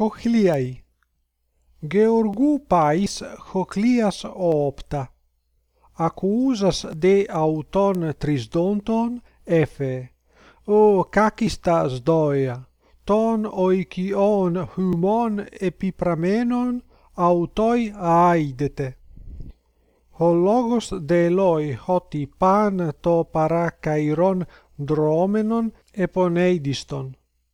cochliai. Georgou pais όπτα. opta. δε de auton trisdonton efe. O kakista τον Ton oikion humon epipramenon autoi aidete. λόγος de loi hoti pan to parakairon dromenon eponeidiston